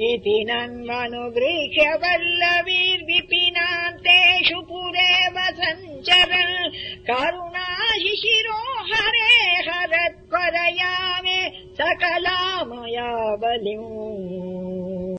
इति नन्मनुगृह्य वल्लवीर्विपिनान्तेषु तेषु सञ्चरन् करुणा शिशिरो हरे हरे मे सकला सकलामया बलिम्